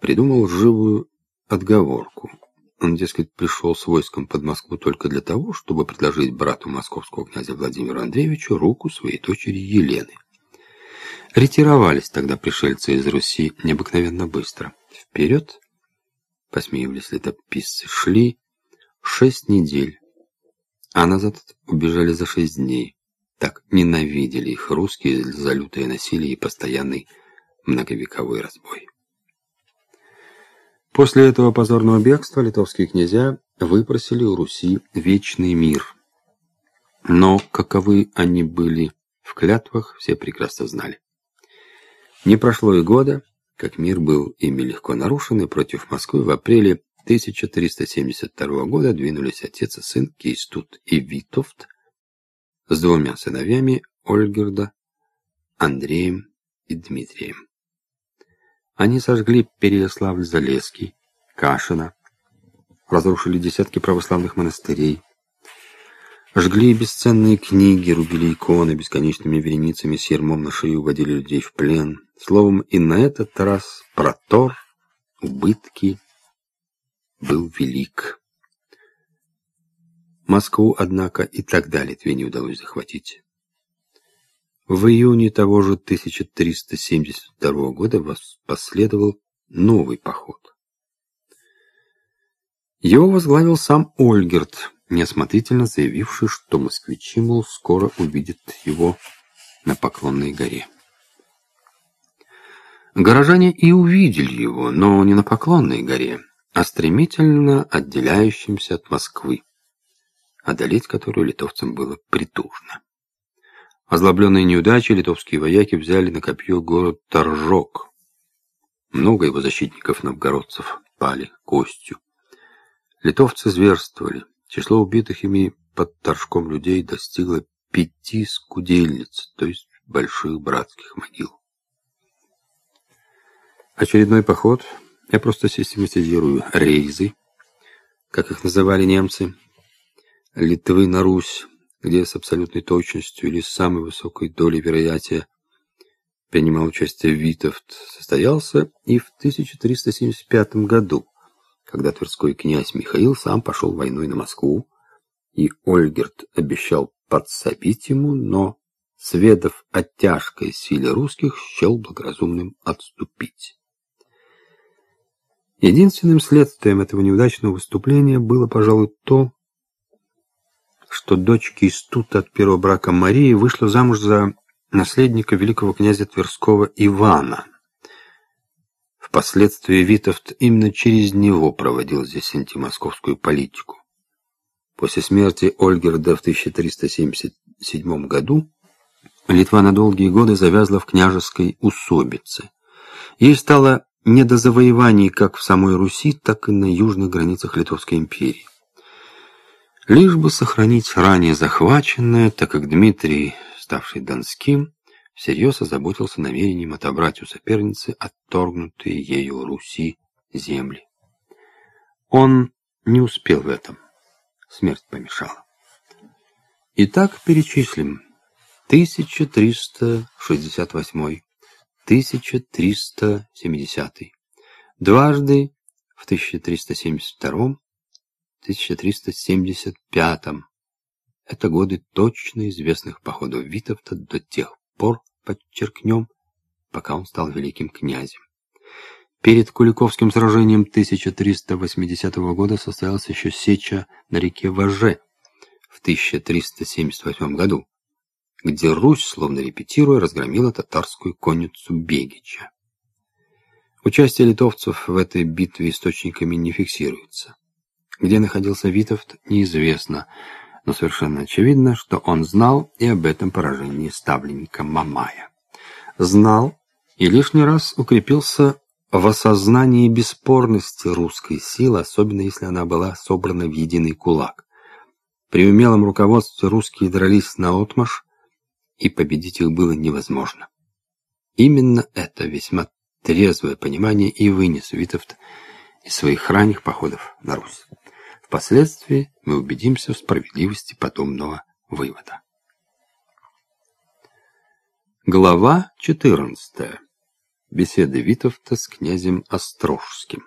придумал живую отговорку. Он, дескать, пришел с войском под Москву только для того, чтобы предложить брату московского князя Владимиру Андреевичу руку своей дочери Елены. Ретировались тогда пришельцы из Руси необыкновенно быстро. Вперед, посмеивались летописцы, шли шесть недель, а назад убежали за шесть дней. Так ненавидели их русские за лютое насилие и постоянный многовековой разбой. После этого позорного бегства литовские князья выпросили у Руси вечный мир. Но каковы они были в клятвах, все прекрасно знали. Не прошло и года, как мир был ими легко нарушен, и против Москвы в апреле 1372 года двинулись отец и сын Кейстут и Витовт с двумя сыновьями Ольгерда, Андреем и Дмитрием. Они сожгли Переяславль-Залесский, Кашина, разрушили десятки православных монастырей, жгли бесценные книги, рубили иконы бесконечными вереницами с ермом на шею, водили людей в плен. Словом, и на этот раз протор, убытки был велик. Москву, однако, и тогда Литве не удалось захватить. В июне того же 1372 года последовал новый поход. Его возглавил сам Ольгерт, неосмотрительно заявивший, что москвичи, мол, скоро увидят его на Поклонной горе. Горожане и увидели его, но не на Поклонной горе, а стремительно отделяющимся от Москвы, одолеть которую литовцам было притужно. Озлобленные неудачей, литовские вояки взяли на копье город Торжок. Много его защитников-новгородцев пали костью. Литовцы зверствовали. Число убитых ими под Торжком людей достигло пяти скудельниц, то есть больших братских могил. Очередной поход, я просто систематизирую, рейзы, как их называли немцы, Литвы на Русь, где с абсолютной точностью или с самой высокой долей вероятия принимал участие Витовт, состоялся и в 1375 году, когда тверской князь Михаил сам пошел войной на Москву, и Ольгерт обещал подсобить ему, но, сведав о тяжкой силе русских, счел благоразумным отступить. Единственным следствием этого неудачного выступления было, пожалуй, то, что дочь Кистута от первого брака Марии вышла замуж за наследника великого князя Тверского Ивана. Впоследствии Витовт именно через него проводил здесь антимосковскую политику. После смерти Ольгерда в 1377 году Литва на долгие годы завязла в княжеской усобице. Ей стало не до завоеваний как в самой Руси, так и на южных границах Литовской империи лишь бы сохранить ранее захваченное, так как Дмитрий, ставший Донским, всерьез озаботился намерением отобрать у соперницы отторгнутые ею Руси земли. Он не успел в этом. Смерть помешала. Итак, перечислим. 1368, 1370, дважды в 1372 1375 Это годы точно известных походов Витовта до тех пор, подчеркнем, пока он стал великим князем. Перед Куликовским сражением 1380 года состоялась еще сеча на реке Важе в 1378 году, где Русь, словно репетируя, разгромила татарскую конницу Бегича. Участие литовцев в этой битве источниками не фиксируется. Где находился Витовт, неизвестно, но совершенно очевидно, что он знал и об этом поражении ставленника Мамая. Знал и лишний раз укрепился в осознании бесспорности русской силы, особенно если она была собрана в единый кулак. При умелом руководстве русские дрались наотмашь, и победить их было невозможно. Именно это весьма трезвое понимание и вынес Витовт из своих ранних походов на Русь. Впоследствии мы убедимся в справедливости подобного вывода. Глава 14. Беседы Витовта с князем Острожским